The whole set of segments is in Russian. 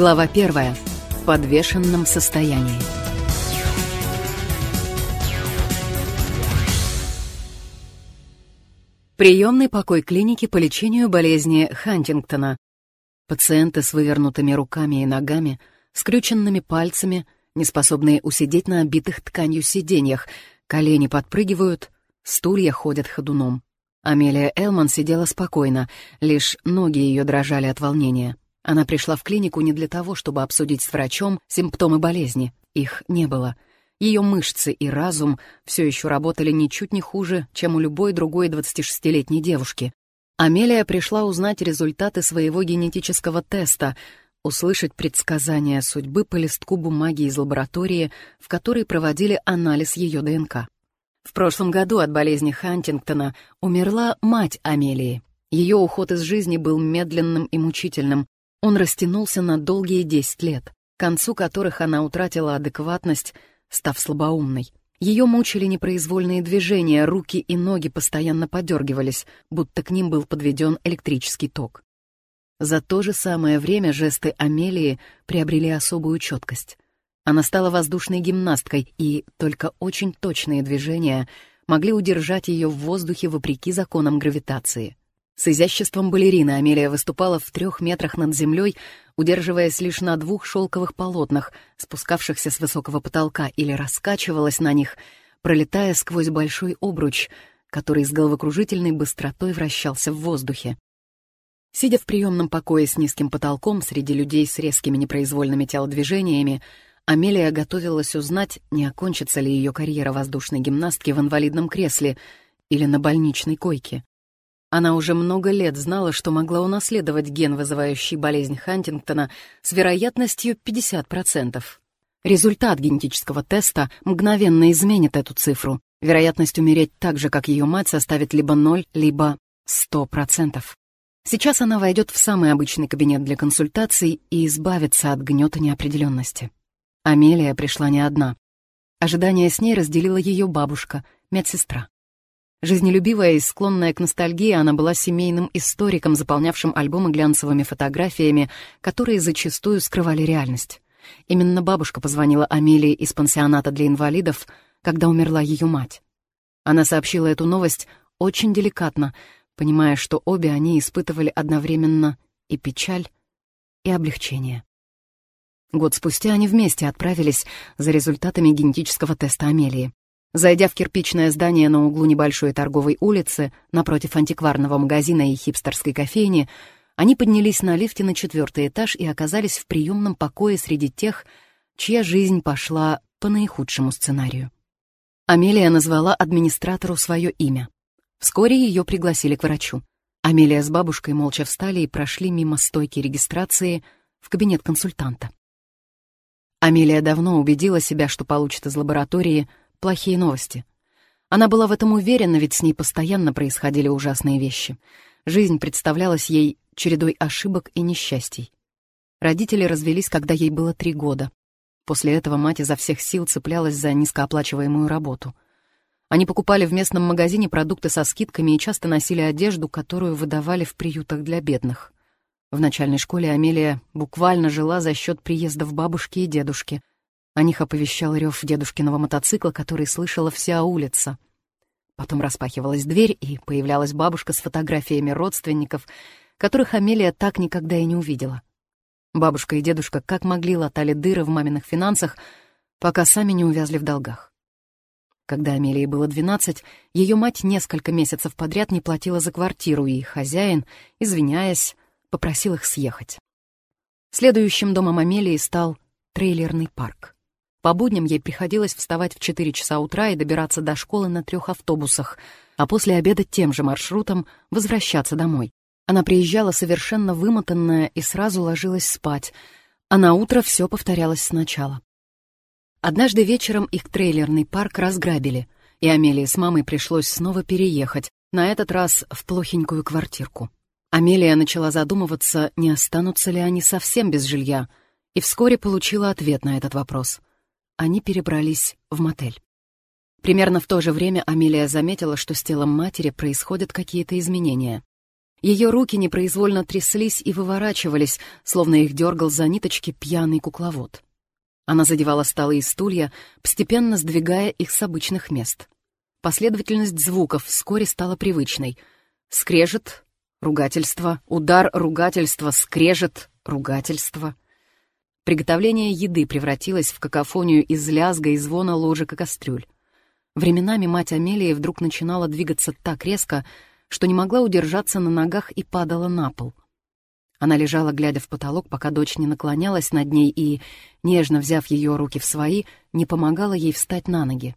Глава первая. В подвешенном состоянии. Приемный покой клиники по лечению болезни Хантингтона. Пациенты с вывернутыми руками и ногами, скрюченными пальцами, неспособные усидеть на обитых тканью сиденьях, колени подпрыгивают, стулья ходят ходуном. Амелия Элман сидела спокойно, лишь ноги ее дрожали от волнения. Она пришла в клинику не для того, чтобы обсудить с врачом симптомы болезни. Их не было. Ее мышцы и разум все еще работали ничуть не хуже, чем у любой другой 26-летней девушки. Амелия пришла узнать результаты своего генетического теста, услышать предсказания судьбы по листку бумаги из лаборатории, в которой проводили анализ ее ДНК. В прошлом году от болезни Хантингтона умерла мать Амелии. Ее уход из жизни был медленным и мучительным, он растянулся на долгие десять лет, к концу которых она утратила адекватность, став слабоумной. Ее мучили непроизвольные движения, руки и ноги постоянно подергивались, будто к ним был подведен электрический ток. За то же самое время жесты Амелии приобрели особую четкость. Она стала воздушной гимнасткой, и только очень точные движения могли удержать ее в воздухе вопреки законам гравитации. С изяществом балерины Амелия выступала в трех метрах над землей, удерживаясь лишь на двух шелковых полотнах, спускавшихся с высокого потолка, или раскачивалась на них, пролетая сквозь большой обруч, который с головокружительной быстротой вращался в воздухе. Сидя в приемном покое с низким потолком среди людей с резкими непроизвольными телодвижениями, Амелия готовилась узнать, не окончится ли ее карьера воздушной гимнастки в инвалидном кресле или на больничной койке. Она уже много лет знала, что могла унаследовать ген, вызывающий болезнь Хантингтона, с вероятностью 50%. Результат генетического теста мгновенно изменит эту цифру. Вероятность умереть так же, как ее мать, составит либо 0, либо 100%. Сейчас она войдет в самый обычный кабинет для консультаций и избавится от гнета неопределенности. Амелия пришла не одна. Ожидание с ней разделила ее бабушка, медсестра. Жизнелюбивая и склонная к ностальгии, она была семейным историком, заполнявшим альбомы глянцевыми фотографиями, которые зачастую скрывали реальность. Именно бабушка позвонила Амелии из пансионата для инвалидов, когда умерла ее мать. Она сообщила эту новость очень деликатно, понимая, что обе они испытывали одновременно и печаль, и облегчение. Год спустя они вместе отправились за результатами генетического теста Амелии. Зайдя в кирпичное здание на углу небольшой торговой улицы, напротив антикварного магазина и хипстерской кофейни, они поднялись на лифте на четвертый этаж и оказались в приемном покое среди тех, чья жизнь пошла по наихудшему сценарию. Амелия назвала администратору свое имя. Вскоре ее пригласили к врачу. Амелия с бабушкой молча встали и прошли мимо стойки регистрации в кабинет консультанта. Амелия давно убедила себя, что получит из лаборатории плохие новости. Она была в этом уверена, ведь с ней постоянно происходили ужасные вещи. Жизнь представлялась ей чередой ошибок и несчастий. Родители развелись, когда ей было три года. После этого мать изо всех сил цеплялась за низкооплачиваемую работу. Они покупали в местном магазине продукты со скидками и часто носили одежду, которую выдавали в приютах для бедных. В начальной школе Амелия буквально жила за счет приездов бабушки и дедушки. О них оповещал рев дедушкиного мотоцикла, который слышала вся улица. Потом распахивалась дверь, и появлялась бабушка с фотографиями родственников, которых Амелия так никогда и не увидела. Бабушка и дедушка как могли латали дыры в маминых финансах, пока сами не увязли в долгах. Когда Амелии было 12, ее мать несколько месяцев подряд не платила за квартиру, и хозяин, извиняясь, попросил их съехать. Следующим домом Амелии стал трейлерный парк. По будням ей приходилось вставать в 4 часа утра и добираться до школы на трех автобусах, а после обеда тем же маршрутом возвращаться домой. Она приезжала совершенно вымотанная и сразу ложилась спать, а на утро все повторялось сначала. Однажды вечером их трейлерный парк разграбили, и Амелии с мамой пришлось снова переехать, на этот раз в плохенькую квартирку. Амелия начала задумываться, не останутся ли они совсем без жилья, и вскоре получила ответ на этот вопрос — они перебрались в мотель. Примерно в то же время Амелия заметила, что с телом матери происходят какие-то изменения. Ее руки непроизвольно тряслись и выворачивались, словно их дергал за ниточки пьяный кукловод. Она задевала столы и стулья, постепенно сдвигая их с обычных мест. Последовательность звуков вскоре стала привычной. Скрежет, ругательство, удар, ругательство, скрежет, ругательство. Приготовление еды превратилось в какофонию из лязга и звона ложек и кастрюль. Временами мать Амелии вдруг начинала двигаться так резко, что не могла удержаться на ногах и падала на пол. Она лежала, глядя в потолок, пока дочь не наклонялась над ней и, нежно взяв ее руки в свои, не помогала ей встать на ноги.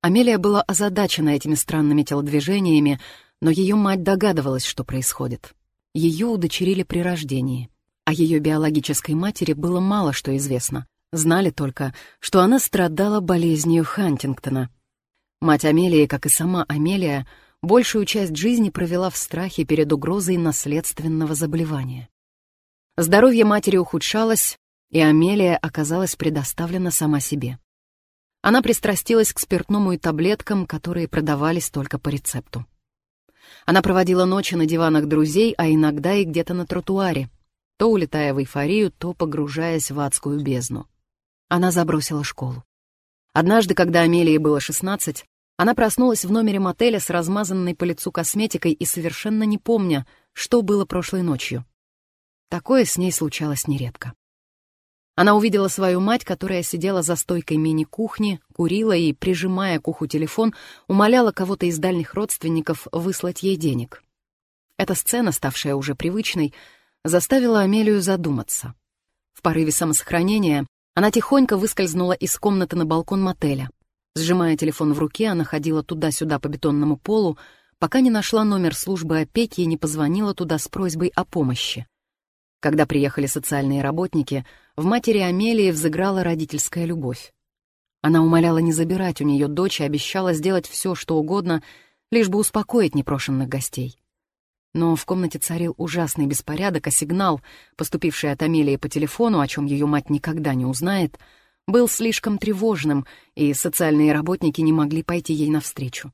Амелия была озадачена этими странными телодвижениями, но ее мать догадывалась, что происходит. Ее удочерили при рождении. О ее биологической матери было мало что известно. Знали только, что она страдала болезнью Хантингтона. Мать Амелии, как и сама Амелия, большую часть жизни провела в страхе перед угрозой наследственного заболевания. Здоровье матери ухудшалось, и Амелия оказалась предоставлена сама себе. Она пристрастилась к спиртному и таблеткам, которые продавались только по рецепту. Она проводила ночи на диванах друзей, а иногда и где-то на тротуаре, то улетая в эйфорию, то погружаясь в адскую бездну. Она забросила школу. Однажды, когда Амелии было 16, она проснулась в номере мотеля с размазанной по лицу косметикой и совершенно не помня, что было прошлой ночью. Такое с ней случалось нередко. Она увидела свою мать, которая сидела за стойкой мини-кухни, курила и, прижимая к уху телефон, умоляла кого-то из дальних родственников выслать ей денег. Эта сцена, ставшая уже привычной, заставила Амелию задуматься. В порыве самосохранения она тихонько выскользнула из комнаты на балкон мотеля. Сжимая телефон в руке, она ходила туда-сюда по бетонному полу, пока не нашла номер службы опеки и не позвонила туда с просьбой о помощи. Когда приехали социальные работники, в матери Амелии взыграла родительская любовь. Она умоляла не забирать у нее дочь и обещала сделать все, что угодно, лишь бы успокоить непрошенных гостей. Но в комнате царил ужасный беспорядок, а сигнал, поступивший от Амелии по телефону, о чем ее мать никогда не узнает — был слишком тревожным, и социальные работники не могли пойти ей навстречу.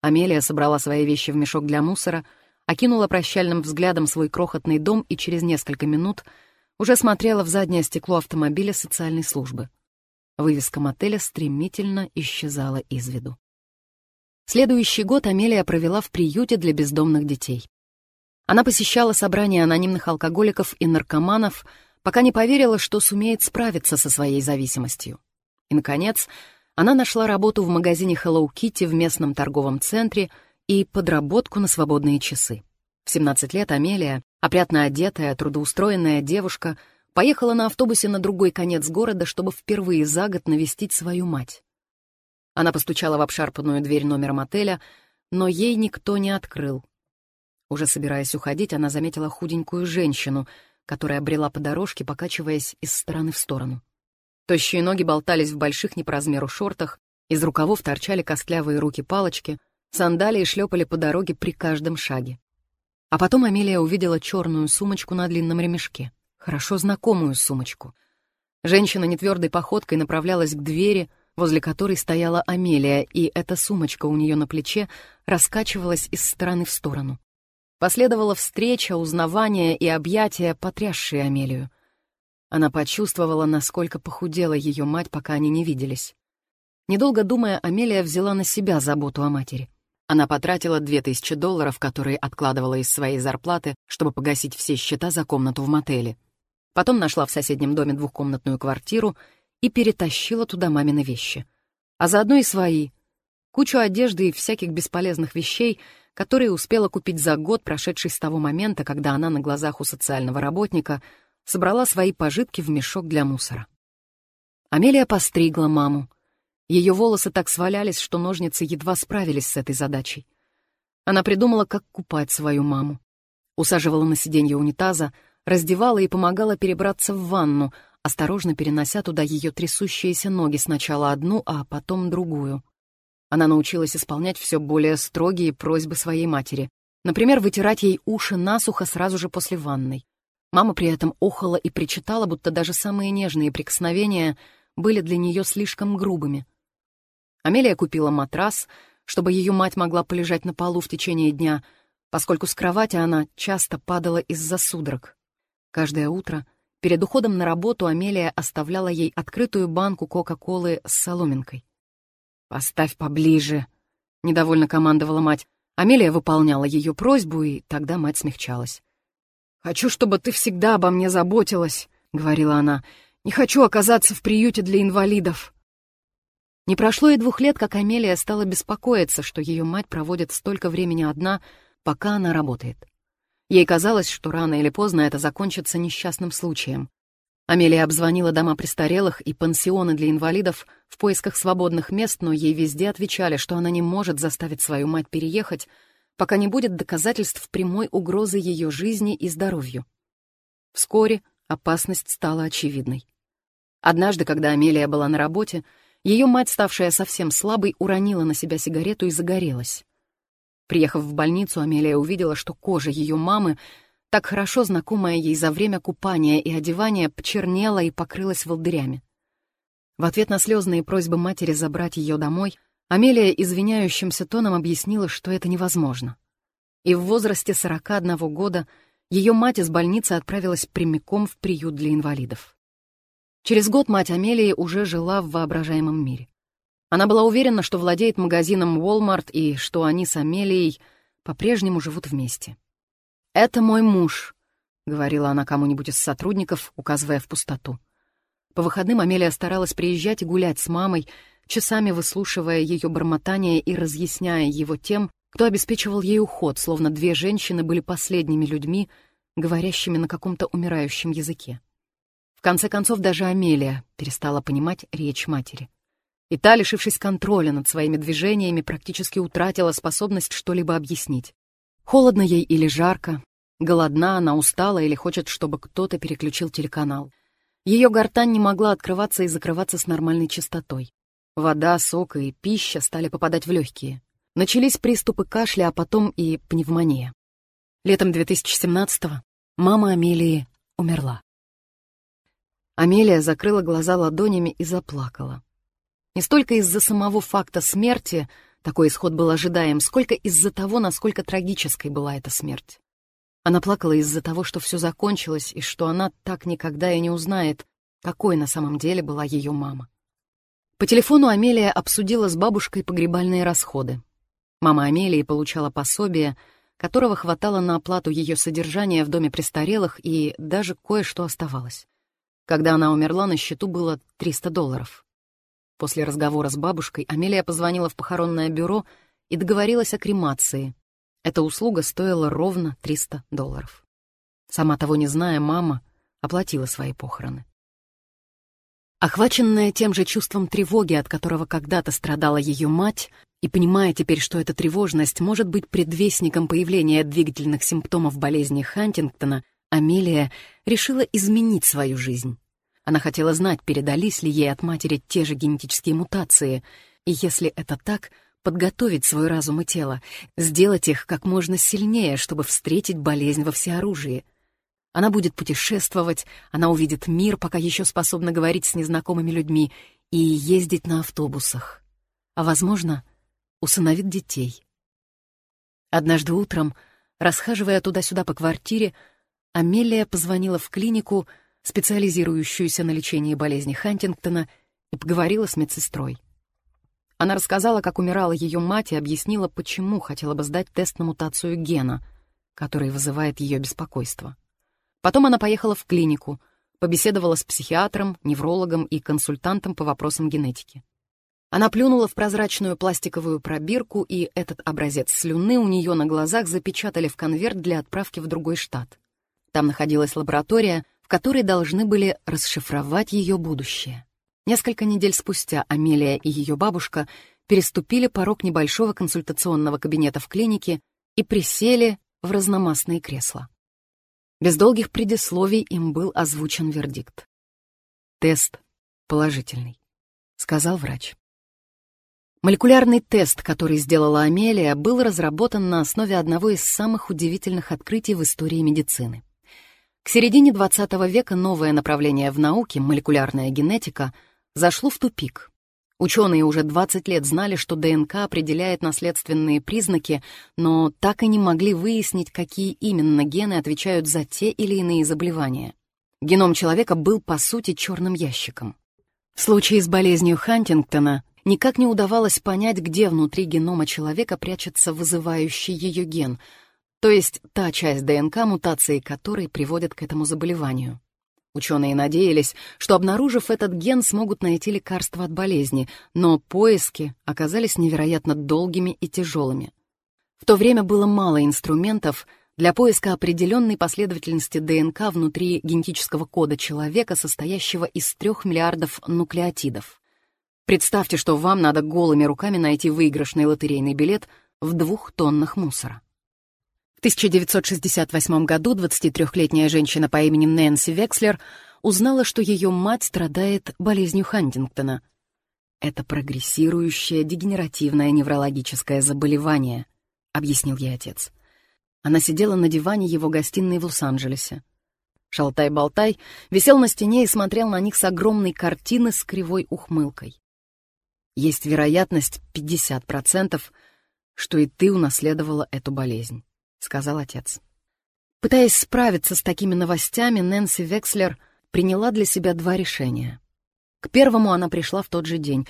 Амелия собрала свои вещи в мешок для мусора, окинула прощальным взглядом свой крохотный дом и через несколько минут уже смотрела в заднее стекло автомобиля социальной службы. Вывеска мотеля стремительно исчезала из виду. Следующий год Амелия провела в приюте для бездомных детей. Она посещала собрания анонимных алкоголиков и наркоманов — пока не поверила, что сумеет справиться со своей зависимостью. И, наконец, она нашла работу в магазине Hello Kitty в местном торговом центре и подработку на свободные часы. В 17 лет Амелия, опрятно одетая, трудоустроенная девушка, поехала на автобусе на другой конец города, чтобы впервые за год навестить свою мать. Она постучала в обшарпанную дверь номера мотеля, но ей никто не открыл. Уже собираясь уходить, она заметила худенькую женщину — которая брела по дорожке, покачиваясь из стороны в сторону. Тощие ноги болтались в больших не по размеру шортах, из рукавов торчали костлявые руки-палочки, сандалии шлепали по дороге при каждом шаге. А потом Амелия увидела черную сумочку на длинном ремешке, хорошо знакомую сумочку. Женщина нетвердой походкой направлялась к двери, возле которой стояла Амелия, и эта сумочка у нее на плече раскачивалась из стороны в сторону. Последовала встреча, узнавание и объятия, потрясшие Амелию. Она почувствовала, насколько похудела ее мать, пока они не виделись. Недолго думая, Амелия взяла на себя заботу о матери. Она потратила две тысячи долларов, которые откладывала из своей зарплаты, чтобы погасить все счета за комнату в мотеле. Потом нашла в соседнем доме двухкомнатную квартиру и перетащила туда мамины вещи. А заодно и свои. Кучу одежды и всяких бесполезных вещей, которые успела купить за год, прошедший с того момента, когда она на глазах у социального работника собрала свои пожитки в мешок для мусора. Амелия постригла маму. Ее волосы так свалялись, что ножницы едва справились с этой задачей. Она придумала, как купать свою маму. Усаживала на сиденье унитаза, раздевала и помогала перебраться в ванну, осторожно перенося туда ее трясущиеся ноги сначала одну, а потом другую. Она научилась исполнять все более строгие просьбы своей матери. Например, вытирать ей уши насухо сразу же после ванной. Мама при этом охала и причитала, будто даже самые нежные прикосновения были для нее слишком грубыми. Амелия купила матрас, чтобы ее мать могла полежать на полу в течение дня, поскольку с кровати она часто падала из-за судорог. Каждое утро перед уходом на работу Амелия оставляла ей открытую банку Кока-Колы с соломинкой. «Поставь поближе», — недовольно командовала мать. Амелия выполняла ее просьбу, и тогда мать смягчалась. «Хочу, чтобы ты всегда обо мне заботилась», — говорила она. «Не хочу оказаться в приюте для инвалидов». Не прошло и двух лет, как Амелия стала беспокоиться, что ее мать проводит столько времени одна, пока она работает. Ей казалось, что рано или поздно это закончится несчастным случаем. Амелия обзвонила дома престарелых и пансионы для инвалидов в поисках свободных мест, но ей везде отвечали, что она не может заставить свою мать переехать, пока не будет доказательств прямой угрозы ее жизни и здоровью. Вскоре опасность стала очевидной. Однажды, когда Амелия была на работе, ее мать, ставшая совсем слабой, уронила на себя сигарету и загорелась. Приехав в больницу, Амелия увидела, что кожа ее мамы так хорошо знакомая ей за время купания и одевания, почернела и покрылась волдырями. В ответ на слезные просьбы матери забрать ее домой, Амелия извиняющимся тоном объяснила, что это невозможно. И в возрасте 41 года ее мать из больницы отправилась прямиком в приют для инвалидов. Через год мать Амелии уже жила в воображаемом мире. Она была уверена, что владеет магазином Walmart и что они с Амелией по-прежнему живут вместе. «Это мой муж», — говорила она кому-нибудь из сотрудников, указывая в пустоту. По выходным Амелия старалась приезжать и гулять с мамой, часами выслушивая ее бормотание и разъясняя его тем, кто обеспечивал ей уход, словно две женщины были последними людьми, говорящими на каком-то умирающем языке. В конце концов, даже Амелия перестала понимать речь матери. И та, лишившись контроля над своими движениями, практически утратила способность что-либо объяснить. Холодно ей или жарко, Голодна, она устала или хочет, чтобы кто-то переключил телеканал. Ее гортань не могла открываться и закрываться с нормальной частотой. Вода, сок и пища стали попадать в легкие. Начались приступы кашля, а потом и пневмония. Летом 2017-го мама Амелии умерла. Амелия закрыла глаза ладонями и заплакала. Не столько из-за самого факта смерти, такой исход был ожидаем, сколько из-за того, насколько трагической была эта смерть. Она плакала из-за того, что все закончилось, и что она так никогда и не узнает, какой на самом деле была ее мама. По телефону Амелия обсудила с бабушкой погребальные расходы. Мама Амелии получала пособие, которого хватало на оплату ее содержания в доме престарелых, и даже кое-что оставалось. Когда она умерла, на счету было 300 долларов. После разговора с бабушкой Амелия позвонила в похоронное бюро и договорилась о кремации, эта услуга стоила ровно 300 долларов. Сама того не зная, мама оплатила свои похороны. Охваченная тем же чувством тревоги, от которого когда-то страдала ее мать, и понимая теперь, что эта тревожность может быть предвестником появления двигательных симптомов болезни Хантингтона, Амелия решила изменить свою жизнь. Она хотела знать, передались ли ей от матери те же генетические мутации, и если это так — подготовить свой разум и тело, сделать их как можно сильнее, чтобы встретить болезнь во всеоружии. Она будет путешествовать, она увидит мир, пока еще способна говорить с незнакомыми людьми, и ездить на автобусах. А, возможно, усыновит детей. Однажды утром, расхаживая туда-сюда по квартире, Амелия позвонила в клинику, специализирующуюся на лечении болезни Хантингтона, и поговорила с медсестрой. Она рассказала, как умирала ее мать, и объяснила, почему хотела бы сдать тест на мутацию гена, который вызывает ее беспокойство. Потом она поехала в клинику, побеседовала с психиатром, неврологом и консультантом по вопросам генетики. Она плюнула в прозрачную пластиковую пробирку, и этот образец слюны у нее на глазах запечатали в конверт для отправки в другой штат. Там находилась лаборатория, в которой должны были расшифровать ее будущее. Несколько недель спустя Амелия и ее бабушка переступили порог небольшого консультационного кабинета в клинике и присели в разномастные кресла. Без долгих предисловий им был озвучен вердикт. «Тест положительный», — сказал врач. Молекулярный тест, который сделала Амелия, был разработан на основе одного из самых удивительных открытий в истории медицины. К середине XX века новое направление в науке, молекулярная генетика — зашло в тупик. Ученые уже 20 лет знали, что ДНК определяет наследственные признаки, но так и не могли выяснить, какие именно гены отвечают за те или иные заболевания. Геном человека был, по сути, черным ящиком. В случае с болезнью Хантингтона никак не удавалось понять, где внутри генома человека прячется вызывающий ее ген, то есть та часть ДНК, мутации которой приводят к этому заболеванию. Ученые надеялись, что, обнаружив этот ген, смогут найти лекарство от болезни, но поиски оказались невероятно долгими и тяжелыми. В то время было мало инструментов для поиска определенной последовательности ДНК внутри генетического кода человека, состоящего из трех миллиардов нуклеотидов. Представьте, что вам надо голыми руками найти выигрышный лотерейный билет в двух тоннах мусора. В 1968 году 23-летняя женщина по имени Нэнси Векслер узнала, что ее мать страдает болезнью Хантингтона. «Это прогрессирующее дегенеративное неврологическое заболевание», — объяснил ей отец. Она сидела на диване его гостиной в Лос-Анджелесе. Шалтай-болтай висел на стене и смотрел на них с огромной картины с кривой ухмылкой. Есть вероятность 50%, что и ты унаследовала эту болезнь. — сказал отец. Пытаясь справиться с такими новостями, Нэнси Векслер приняла для себя два решения. К первому она пришла в тот же день.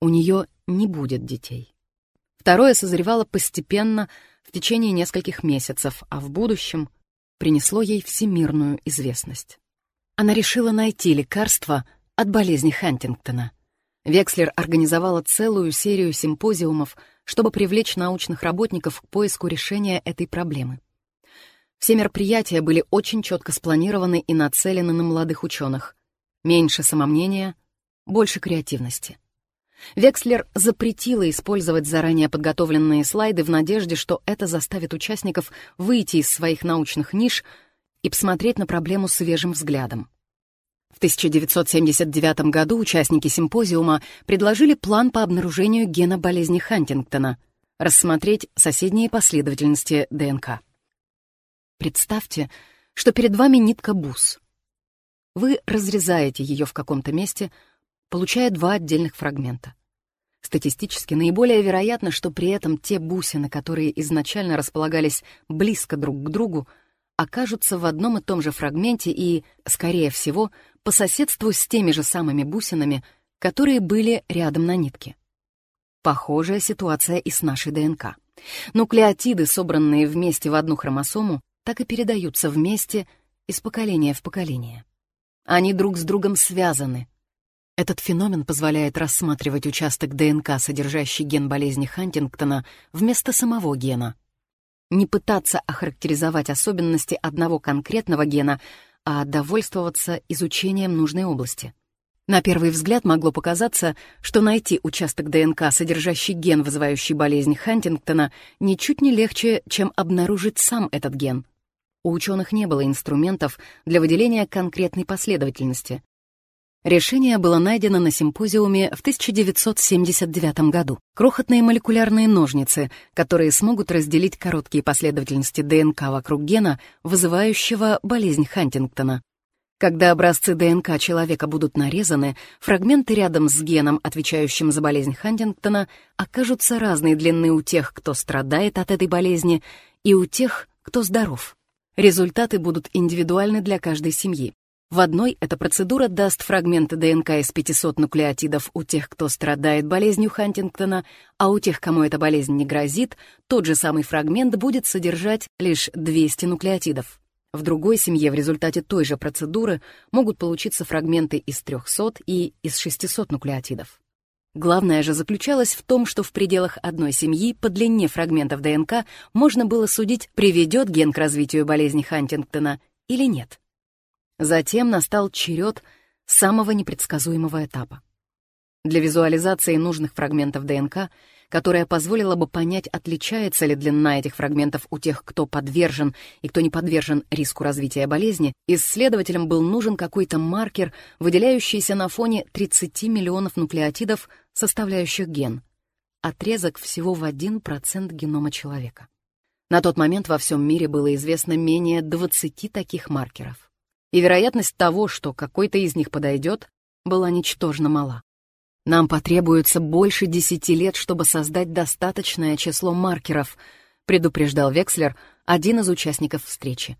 У нее не будет детей. Второе созревало постепенно в течение нескольких месяцев, а в будущем принесло ей всемирную известность. Она решила найти лекарство от болезни Хантингтона. Векслер организовала целую серию симпозиумов — чтобы привлечь научных работников к поиску решения этой проблемы. Все мероприятия были очень четко спланированы и нацелены на молодых ученых. Меньше самомнения, больше креативности. Векслер запретила использовать заранее подготовленные слайды в надежде, что это заставит участников выйти из своих научных ниш и посмотреть на проблему свежим взглядом. В 1979 году участники симпозиума предложили план по обнаружению гена болезни Хантингтона, рассмотреть соседние последовательности ДНК. Представьте, что перед вами нитка бус. Вы разрезаете ее в каком-то месте, получая два отдельных фрагмента. Статистически наиболее вероятно, что при этом те бусины, которые изначально располагались близко друг к другу, окажутся в одном и том же фрагменте и, скорее всего, по соседству с теми же самыми бусинами, которые были рядом на нитке. Похожая ситуация и с нашей ДНК. Нуклеотиды, собранные вместе в одну хромосому, так и передаются вместе из поколения в поколение. Они друг с другом связаны. Этот феномен позволяет рассматривать участок ДНК, содержащий ген болезни Хантингтона, вместо самого гена. Не пытаться охарактеризовать особенности одного конкретного гена, а довольствоваться изучением нужной области. На первый взгляд могло показаться, что найти участок ДНК, содержащий ген, вызывающий болезнь Хантингтона, ничуть не легче, чем обнаружить сам этот ген. У ученых не было инструментов для выделения конкретной последовательности, Решение было найдено на симпозиуме в 1979 году. Крохотные молекулярные ножницы, которые смогут разделить короткие последовательности ДНК вокруг гена, вызывающего болезнь Хантингтона. Когда образцы ДНК человека будут нарезаны, фрагменты рядом с геном, отвечающим за болезнь Хантингтона, окажутся разной длины у тех, кто страдает от этой болезни, и у тех, кто здоров. Результаты будут индивидуальны для каждой семьи. В одной эта процедура даст фрагменты ДНК из 500 нуклеотидов у тех, кто страдает болезнью Хантингтона, а у тех, кому эта болезнь не грозит, тот же самый фрагмент будет содержать лишь 200 нуклеотидов. В другой семье в результате той же процедуры могут получиться фрагменты из 300 и из 600 нуклеотидов. Главное же заключалось в том, что в пределах одной семьи по длине фрагментов ДНК можно было судить, приведет ген к развитию болезни Хантингтона или нет. Затем настал черед самого непредсказуемого этапа. Для визуализации нужных фрагментов ДНК, которая позволила бы понять, отличается ли длина этих фрагментов у тех, кто подвержен и кто не подвержен риску развития болезни, исследователям был нужен какой-то маркер, выделяющийся на фоне 30 миллионов нуклеотидов, составляющих ген. Отрезок всего в 1% генома человека. На тот момент во всем мире было известно менее 20 таких маркеров и вероятность того, что какой-то из них подойдет, была ничтожно мала. Нам потребуется больше десяти лет, чтобы создать достаточное число маркеров, предупреждал Векслер, один из участников встречи.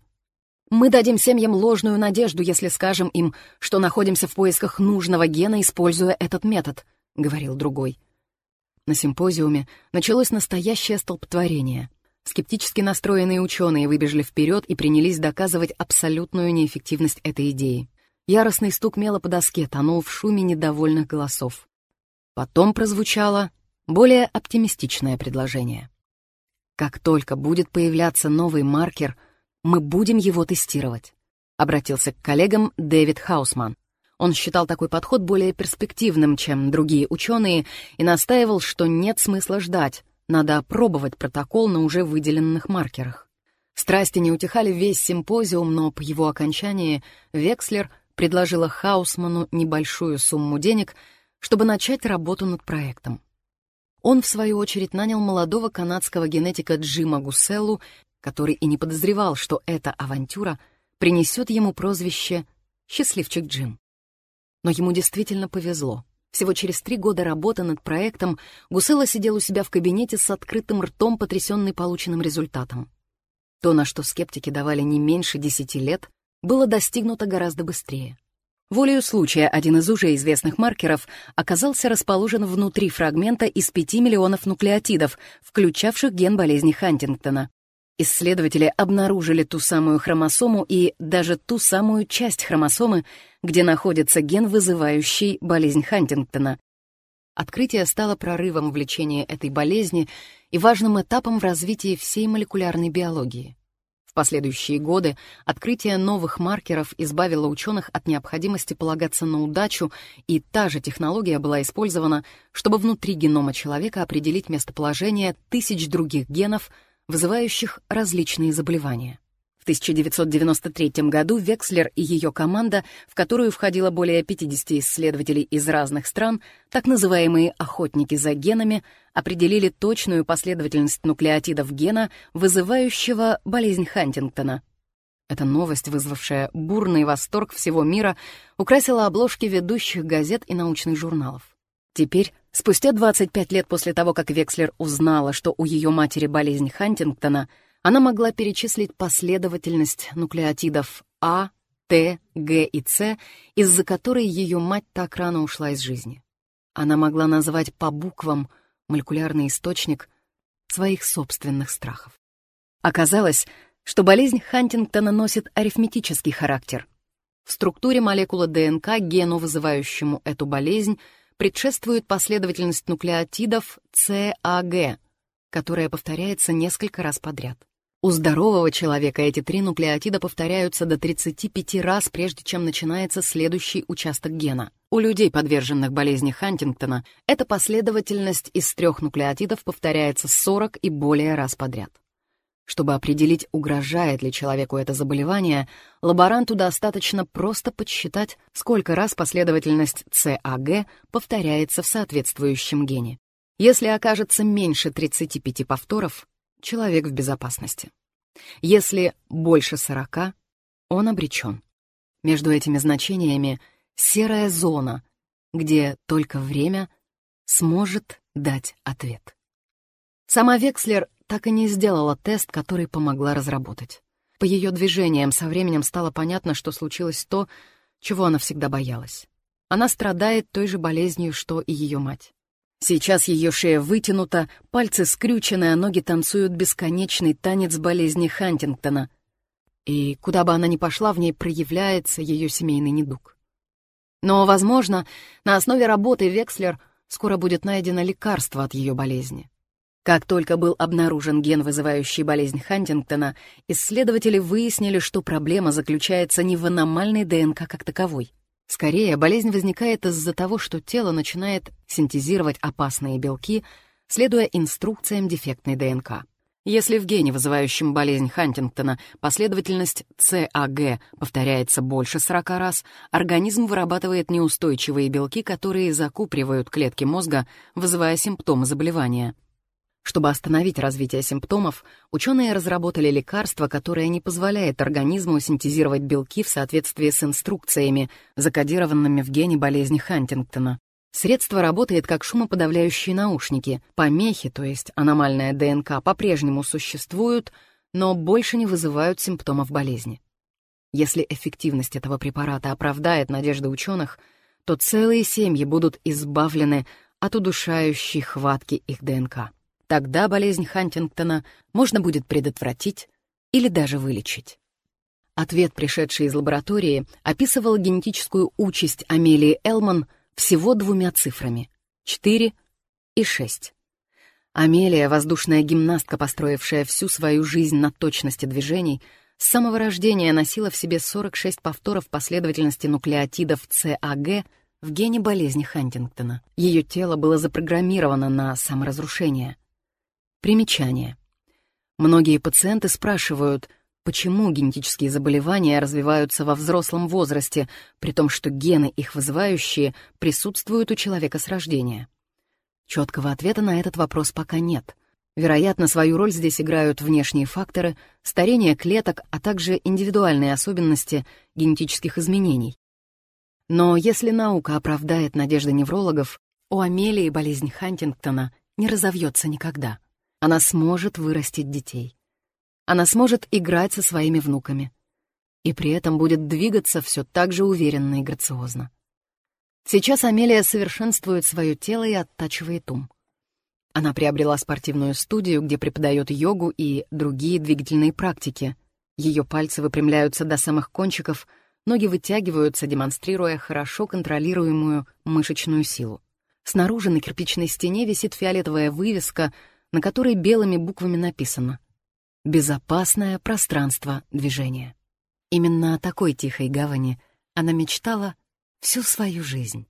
Мы дадим семьям ложную надежду, если скажем им, что находимся в поисках нужного гена, используя этот метод, говорил другой. На симпозиуме началось настоящее столпотворение. Скептически настроенные ученые выбежали вперед и принялись доказывать абсолютную неэффективность этой идеи. Яростный стук мела по доске тонул в шуме недовольных голосов. Потом прозвучало более оптимистичное предложение. Как только будет появляться новый маркер, мы будем его тестировать. Обратился к коллегам Дэвид Хаусман. Он считал такой подход более перспективным, чем другие ученые, и настаивал, что нет смысла ждать, надо опробовать протокол на уже выделенных маркерах. Страсти не утихали весь симпозиум, но по его окончании Векслер предложила Хаусману небольшую сумму денег, чтобы начать работу над проектом. Он, в свою очередь, нанял молодого канадского генетика Джима Гусселлу, который и не подозревал, что эта авантюра принесет ему прозвище «Счастливчик Джим». Но ему действительно повезло. Всего через три года работы над проектом Гуселла сидел у себя в кабинете с открытым ртом, потрясенный полученным результатом. То, на что скептики давали не меньше десяти лет, было достигнуто гораздо быстрее. Волею случая один из уже известных маркеров оказался расположен внутри фрагмента из 5 миллионов нуклеотидов, включавших ген болезни Хантингтона. Исследователи обнаружили ту самую хромосому и даже ту самую часть хромосомы, где находится ген, вызывающий болезнь Хантингтона. Открытие стало прорывом в лечении этой болезни и важным этапом в развитии всей молекулярной биологии. В последующие годы открытие новых маркеров избавило ученых от необходимости полагаться на удачу, и та же технология была использована, чтобы внутри генома человека определить местоположение тысяч других генов, вызывающих различные заболевания. В 1993 году Векслер и ее команда, в которую входило более 50 исследователей из разных стран, так называемые «охотники за генами», определили точную последовательность нуклеотидов гена, вызывающего болезнь Хантингтона. Эта новость, вызвавшая бурный восторг всего мира, украсила обложки ведущих газет и научных журналов. Теперь, спустя 25 лет после того, как Векслер узнала, что у ее матери болезнь Хантингтона, она могла перечислить последовательность нуклеотидов А, Т, Г и С, из-за которой ее мать так рано ушла из жизни. Она могла назвать по буквам молекулярный источник своих собственных страхов. Оказалось, что болезнь Хантингтона носит арифметический характер. В структуре молекулы ДНК гену, вызывающему эту болезнь, предшествует последовательность нуклеотидов CAG, которая повторяется несколько раз подряд. У здорового человека эти три нуклеотида повторяются до 35 раз, прежде чем начинается следующий участок гена. У людей, подверженных болезни Хантингтона, эта последовательность из трех нуклеотидов повторяется 40 и более раз подряд. Чтобы определить, угрожает ли человеку это заболевание, лаборанту достаточно просто подсчитать, сколько раз последовательность CAG повторяется в соответствующем гене. Если окажется меньше 35 повторов, человек в безопасности. Если больше 40, он обречен. Между этими значениями серая зона, где только время сможет дать ответ. Сама Векслер так и не сделала тест, который помогла разработать. По ее движениям со временем стало понятно, что случилось то, чего она всегда боялась. Она страдает той же болезнью, что и ее мать. Сейчас ее шея вытянута, пальцы скрючены, а ноги танцуют бесконечный танец болезни Хантингтона. И куда бы она ни пошла, в ней проявляется ее семейный недуг. Но, возможно, на основе работы Векслер скоро будет найдено лекарство от ее болезни. Как только был обнаружен ген, вызывающий болезнь Хантингтона, исследователи выяснили, что проблема заключается не в аномальной ДНК как таковой. Скорее, болезнь возникает из-за того, что тело начинает синтезировать опасные белки, следуя инструкциям дефектной ДНК. Если в гене, вызывающем болезнь Хантингтона, последовательность CAG повторяется больше 40 раз, организм вырабатывает неустойчивые белки, которые закупривают клетки мозга, вызывая симптомы заболевания. Чтобы остановить развитие симптомов, ученые разработали лекарство, которое не позволяет организму синтезировать белки в соответствии с инструкциями, закодированными в гене болезни Хантингтона. Средство работает как шумоподавляющие наушники. Помехи, то есть аномальная ДНК, по-прежнему существуют, но больше не вызывают симптомов болезни. Если эффективность этого препарата оправдает надежды ученых, то целые семьи будут избавлены от удушающей хватки их ДНК. Тогда болезнь Хантингтона можно будет предотвратить или даже вылечить. Ответ, пришедший из лаборатории, описывал генетическую участь Амелии Элман — всего двумя цифрами — 4 и 6. Амелия, воздушная гимнастка, построившая всю свою жизнь на точности движений, с самого рождения носила в себе 46 повторов последовательности нуклеотидов ЦАГ в гене болезни Хантингтона. Ее тело было запрограммировано на саморазрушение. Примечание. Многие пациенты спрашивают — почему генетические заболевания развиваются во взрослом возрасте, при том, что гены, их вызывающие, присутствуют у человека с рождения. Четкого ответа на этот вопрос пока нет. Вероятно, свою роль здесь играют внешние факторы, старение клеток, а также индивидуальные особенности генетических изменений. Но если наука оправдает надежды неврологов, у Амелии болезнь Хантингтона не разовьется никогда. Она сможет вырастить детей она сможет играть со своими внуками. И при этом будет двигаться все так же уверенно и грациозно. Сейчас Амелия совершенствует свое тело и оттачивает ум. Она приобрела спортивную студию, где преподает йогу и другие двигательные практики. Ее пальцы выпрямляются до самых кончиков, ноги вытягиваются, демонстрируя хорошо контролируемую мышечную силу. Снаружи на кирпичной стене висит фиолетовая вывеска, на которой белыми буквами написано безопасное пространство движения. Именно о такой тихой гавани она мечтала всю свою жизнь.